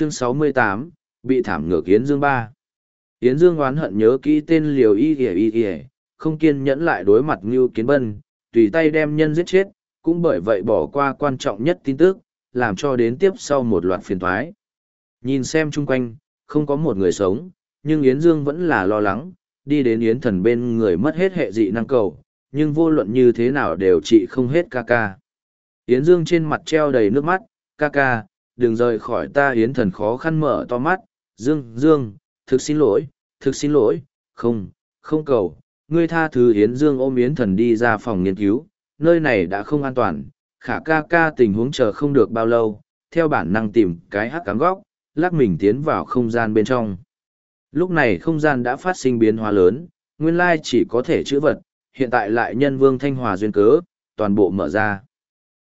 chương 68, bị thảm ngược Yến Dương ba. Yến Dương oán hận nhớ kỹ tên liều y y y y, không kiên nhẫn lại đối mặt Ngưu Kiến Bân, tùy tay đem nhân giết chết, cũng bởi vậy bỏ qua quan trọng nhất tin tức, làm cho đến tiếp sau một loạt phiền thoái. Nhìn xem chung quanh, không có một người sống, nhưng Yến Dương vẫn là lo lắng, đi đến Yến thần bên người mất hết hệ dị năng cầu, nhưng vô luận như thế nào đều trị không hết ca ca. Yến Dương trên mặt treo đầy nước mắt, ca ca, đừng rời khỏi ta Yến thần khó khăn mở to mắt, Dương, Dương, thực xin lỗi, thực xin lỗi, không, không cầu, ngươi tha thứ Yến Dương ôm Yến thần đi ra phòng nghiên cứu, nơi này đã không an toàn, khả ca ca tình huống chờ không được bao lâu, theo bản năng tìm cái hắc cám góc, lắc mình tiến vào không gian bên trong. Lúc này không gian đã phát sinh biến hóa lớn, nguyên lai chỉ có thể chữ vật, hiện tại lại nhân vương thanh hòa duyên cớ, toàn bộ mở ra.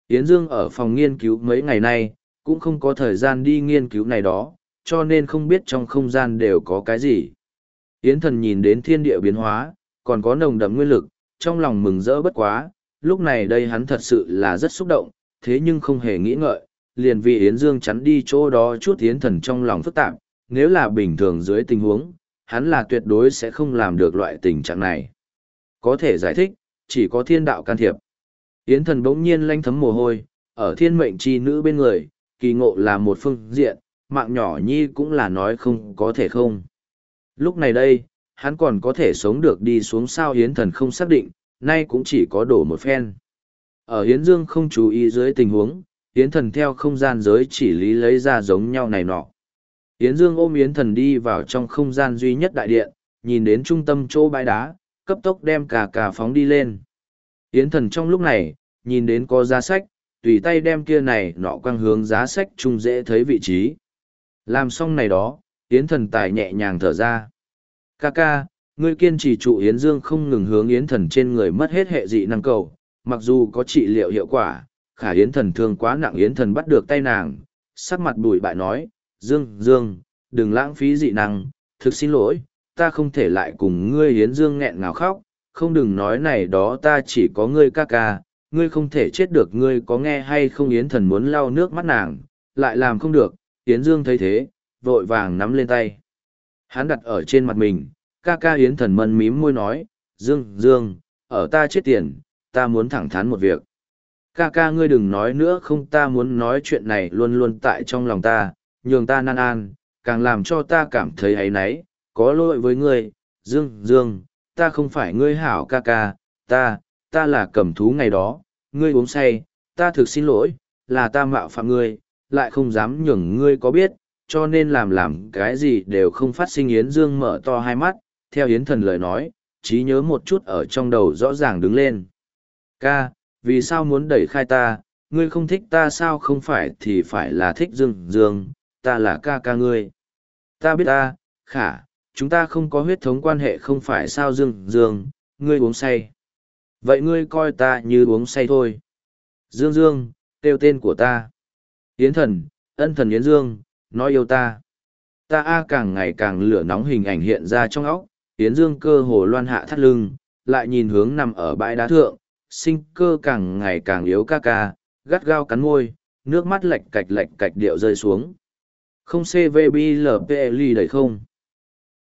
Yến Dương ở phòng nghiên cứu mấy ngày nay, cũng không có thời gian đi nghiên cứu này đó, cho nên không biết trong không gian đều có cái gì. Yến thần nhìn đến thiên địa biến hóa, còn có nồng đậm nguyên lực, trong lòng mừng rỡ bất quá, lúc này đây hắn thật sự là rất xúc động, thế nhưng không hề nghĩ ngợi, liền vì Yến Dương chắn đi chỗ đó chút Yến thần trong lòng phức tạp, nếu là bình thường dưới tình huống, hắn là tuyệt đối sẽ không làm được loại tình trạng này. Có thể giải thích, chỉ có thiên đạo can thiệp. Yến thần bỗng nhiên lanh thấm mồ hôi, ở thiên mệnh chi nữ bên người, kỳ ngộ là một phương diện, mạng nhỏ nhi cũng là nói không có thể không. Lúc này đây, hắn còn có thể sống được đi xuống sao Hiến thần không xác định, nay cũng chỉ có đổ một phen. Ở Hiến Dương không chú ý dưới tình huống, Hiến thần theo không gian giới chỉ lý lấy ra giống nhau này nọ. Yến Dương ôm Yến thần đi vào trong không gian duy nhất đại điện, nhìn đến trung tâm chỗ bãi đá, cấp tốc đem cả cả phóng đi lên. Yến thần trong lúc này, nhìn đến có giá sách, tùy tay đem kia này nọ quang hướng giá sách chung dễ thấy vị trí. Làm xong này đó, Yến thần tài nhẹ nhàng thở ra. Ca ca, ngươi kiên trì trụ Yến Dương không ngừng hướng Yến thần trên người mất hết hệ dị năng cầu, mặc dù có trị liệu hiệu quả, khả Yến thần thương quá nặng Yến thần bắt được tay nàng, sắc mặt bùi bại nói, Dương, Dương, đừng lãng phí dị năng, thực xin lỗi, ta không thể lại cùng ngươi Yến Dương nghẹn ngào khóc, không đừng nói này đó ta chỉ có ngươi ca ca, ngươi không thể chết được ngươi có nghe hay không? Yến thần muốn lau nước mắt nàng, lại làm không được, Yến Dương thấy thế, vội vàng nắm lên tay. Hắn đặt ở trên mặt mình, ca ca Yến thần mân mím môi nói, Dương, Dương, ở ta chết tiền, ta muốn thẳng thắn một việc. Ca ca ngươi đừng nói nữa không ta muốn nói chuyện này luôn luôn tại trong lòng ta, nhường ta nan an, càng làm cho ta cảm thấy ấy náy, có lỗi với ngươi, Dương, Dương, ta không phải ngươi hảo ca ca, ta, ta là cầm thú ngày đó, ngươi uống say, ta thực xin lỗi, là ta mạo phạm ngươi, lại không dám nhường ngươi có biết, cho nên làm làm cái gì đều không phát sinh Yến Dương mở to hai mắt, theo Yến thần lời nói, trí nhớ một chút ở trong đầu rõ ràng đứng lên. Ca, vì sao muốn đẩy khai ta, ngươi không thích ta sao không phải thì phải là thích Dương Dương, ta là ca ca ngươi. Ta biết ta, khả, chúng ta không có huyết thống quan hệ không phải sao Dương Dương, ngươi uống say. Vậy ngươi coi ta như uống say thôi. Dương Dương, kêu tên của ta. Yến thần, ân thần Yến Dương, nói yêu ta. Ta a càng ngày càng lửa nóng hình ảnh hiện ra trong óc, Yến Dương cơ hồ loan hạ thắt lưng, lại nhìn hướng nằm ở bãi đá thượng, sinh cơ càng ngày càng yếu ca ca, gắt gao cắn môi, nước mắt lệch cạch lệch cạch điệu rơi xuống. Không CVBLPL đầy không?